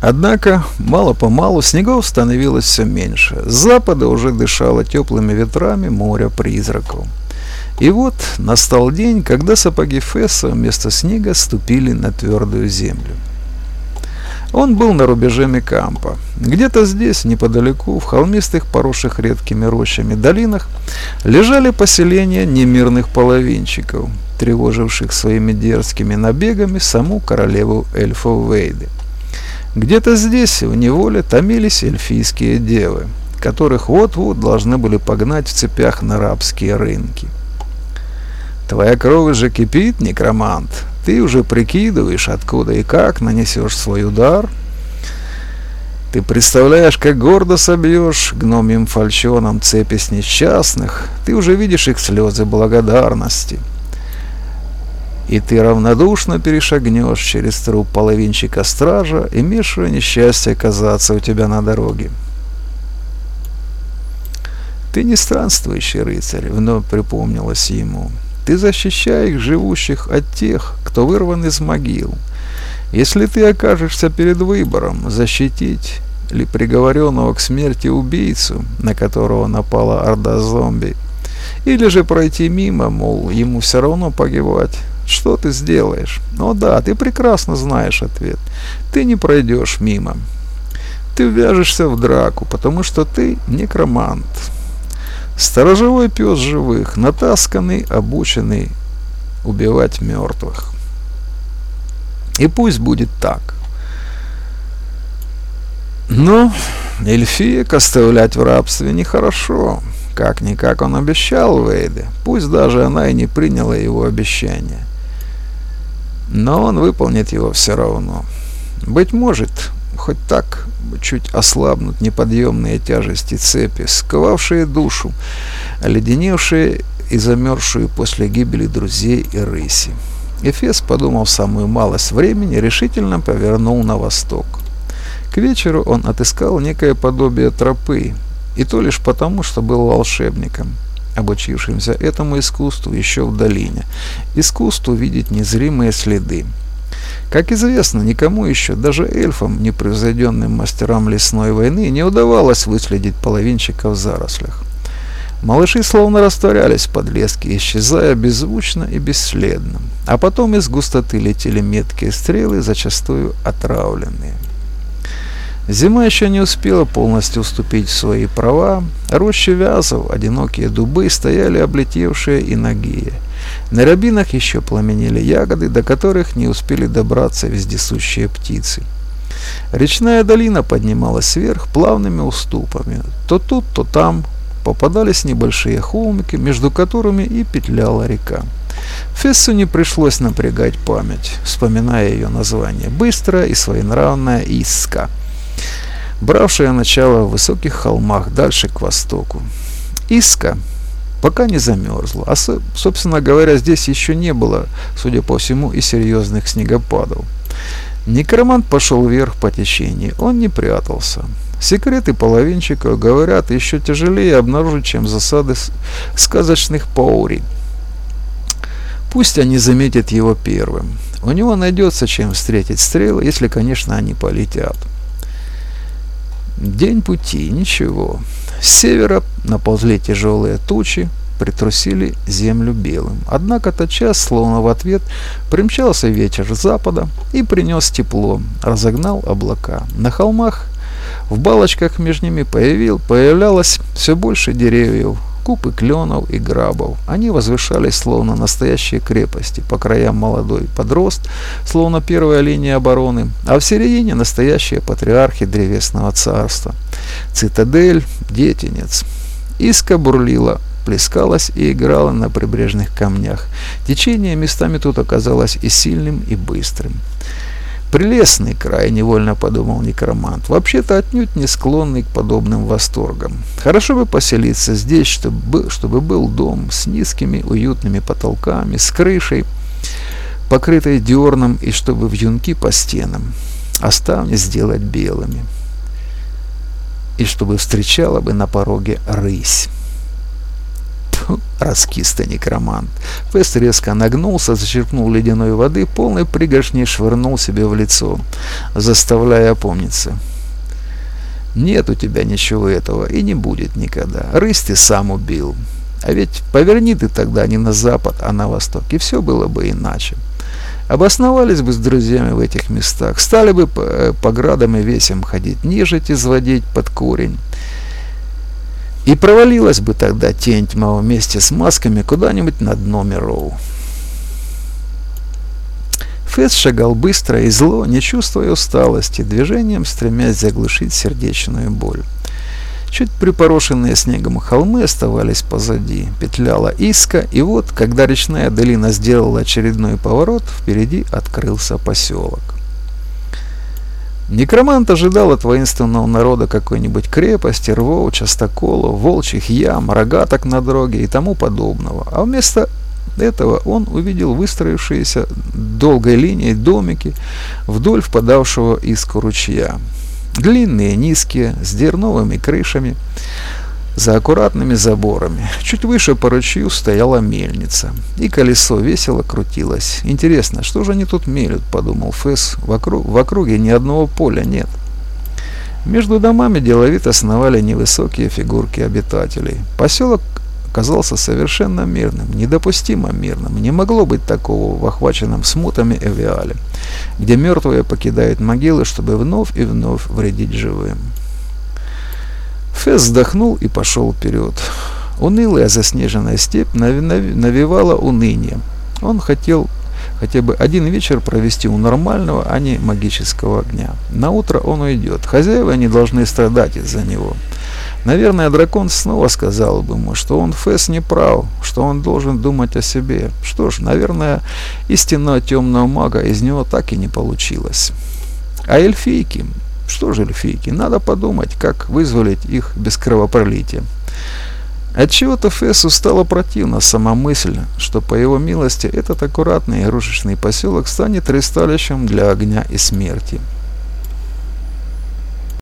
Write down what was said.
Однако, мало-помалу снегов становилось все меньше. С запада уже дышало теплыми ветрами моря призраков. И вот настал день, когда сапоги Фесса вместо снега ступили на твердую землю. Он был на рубеже Микампа. Где-то здесь, неподалеку, в холмистых, поросших редкими рощами долинах, лежали поселения немирных половинчиков, тревоживших своими дерзкими набегами саму королеву эльфов Вейды. Где-то здесь в неволе томились эльфийские девы, которых вот-вот должны были погнать в цепях на рабские рынки. Твоя кровь же кипит, некромант. Ты уже прикидываешь, откуда и как нанесешь свой удар. Ты представляешь, как гордо собьешь гномим фальчоном цепи с несчастных. Ты уже видишь их слезы благодарности. И ты равнодушно перешагнешь через труп половинчика стража, имевшего несчастье оказаться у тебя на дороге. Ты не странствующий рыцарь, вновь припомнилось ему. Ты защищаешь живущих от тех, кто вырван из могил. Если ты окажешься перед выбором, защитить ли приговоренного к смерти убийцу, на которого напала орда зомби, или же пройти мимо, мол, ему все равно погибать, что ты сделаешь? О да, ты прекрасно знаешь ответ. Ты не пройдешь мимо. Ты вяжешься в драку, потому что ты некромант. Сторожевой пес живых, натасканный, обученный убивать мертвых. И пусть будет так. Но эльфиек оставлять в рабстве нехорошо. Как-никак он обещал Вейде, пусть даже она и не приняла его обещание но он выполнит его все равно. Быть может, хоть так чуть ослабнут неподъемные тяжести цепи, сковавшие душу, оледеневшие и замерзшую после гибели друзей и рыси. Эфес, подумав самую малость времени, решительно повернул на восток. К вечеру он отыскал некое подобие тропы, и то лишь потому, что был волшебником – обучившимся этому искусству еще в долине, искусству видеть незримые следы. Как известно, никому еще, даже эльфам, непревзойденным мастерам лесной войны, не удавалось выследить половинчика в зарослях. Малыши словно растворялись в подлеске, исчезая беззвучно и бесследно. А потом из густоты летели меткие стрелы, зачастую отравленные. Зима еще не успела полностью уступить свои права. Рощи вязов, одинокие дубы стояли облетевшие и нагие. На рябинах еще пламенели ягоды, до которых не успели добраться вездесущие птицы. Речная долина поднималась вверх плавными уступами. То тут, то там попадались небольшие холмики, между которыми и петляла река. Фессу не пришлось напрягать память, вспоминая ее название. Быстрая и своенравная Иска – бравшая начало в высоких холмах дальше к востоку. Иска пока не замерзла, а, собственно говоря, здесь еще не было, судя по всему, и серьезных снегопадов. Некромант пошел вверх по течению, он не прятался. Секреты половинчика, говорят, еще тяжелее обнаружить, чем засады сказочных паури. Пусть они заметят его первым. У него найдется чем встретить стрелы, если, конечно, они полетят. День пути, ничего. С севера наползли тяжелые тучи, притрусили землю белым. Однако тотчас, словно в ответ, примчался ветер с запада и принес тепло, разогнал облака. На холмах в балочках между ними появил, появлялось все больше деревьев, купы кленов и грабов. Они возвышались словно настоящие крепости, по краям молодой подрост, словно первая линия обороны, а в середине настоящие патриархи древесного царства. Цитадель, детенец. Иска бурлила, плескалась и играла на прибрежных камнях. Течение местами тут оказалось и сильным, и быстрым. Прелестный край, невольно подумал некромант, вообще-то отнюдь не склонный к подобным восторгам. Хорошо бы поселиться здесь, чтобы, чтобы был дом с низкими уютными потолками, с крышей, покрытой дерном, и чтобы вьюнки по стенам, а сделать белыми, и чтобы встречала бы на пороге рысь. Раскистый некромант. Фест резко нагнулся, зачерпнул ледяной воды, полной пригоршней швырнул себе в лицо, заставляя опомниться. Нет у тебя ничего этого и не будет никогда. Рысь ты сам убил. А ведь поверни ты тогда не на запад, а на восток, и все было бы иначе. Обосновались бы с друзьями в этих местах, стали бы по, э, по градам и весям ходить, нежить изводить под корень. И провалилась бы тогда тень тьма вместе с масками куда-нибудь на дно миров. Фесс шагал быстро и зло, не чувствуя усталости, движением стремясь заглушить сердечную боль. Чуть припорошенные снегом холмы оставались позади. Петляла иска, и вот, когда речная долина сделала очередной поворот, впереди открылся поселок. Некромант ожидал от воинственного народа какой-нибудь крепости, рвов, частоколов, волчьих ям, рогаток на дороге и тому подобного. А вместо этого он увидел выстроившиеся долгой линией домики вдоль впадавшего иску ручья. Длинные, низкие, с дерновыми крышами, за аккуратными заборами. Чуть выше по ручью стояла мельница, и колесо весело крутилось. Интересно, что же они тут мелют, подумал Фэс. Вокруг, в округе ни одного поля нет. Между домами деловито сновали невысокие фигурки обитателей. Поселок казался совершенно мирным, недопустимо мирным. Не могло быть такого в охваченном смутами Эвиале, где мертвые покидают могилы, чтобы вновь и вновь вредить живым. Фесс вздохнул и пошел вперед. Унылая заснеженная степь навевала уныние. Он хотел хотя бы один вечер провести у нормального, а не магического огня. На утро он уйдет. Хозяева не должны страдать из-за него. Наверное, дракон снова сказал бы ему, что он Фэс не прав, что он должен думать о себе. Что ж, наверное, истинного темного мага из него так и не получилось. А эльфийки? Что же эльфийки? Надо подумать, как вызволить их без кровопролития. Отчего-то Фессу стало противно сама мысль, что по его милости этот аккуратный игрушечный поселок станет ресталищем для огня и смерти.